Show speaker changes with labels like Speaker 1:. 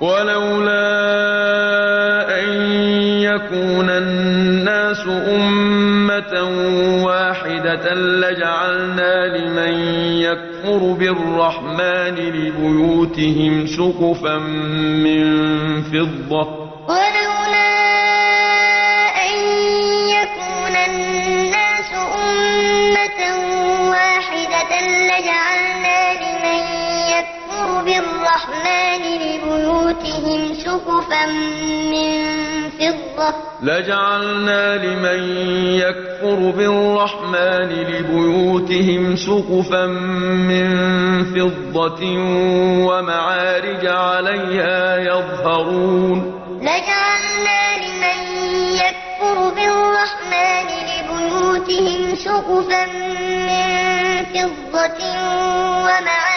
Speaker 1: ولولا أن يكون الناس أمة واحدة لجعلنا لمن يكفر بالرحمن لبيوتهم سقفا من فضة.
Speaker 2: ولولا أن يكون الناس أمة واحدة لجعلنا يكفر بالرحمن لبيوتهم سقفا من فضة.
Speaker 1: لجعلنا لمن يكفر بالرحمن لبيوتهم سقفا من فضة ومعارج عليها يظهرون.
Speaker 2: لجعلنا لمن يكفر بالرحمن لبيوتهم سقفا من فضة ومعارج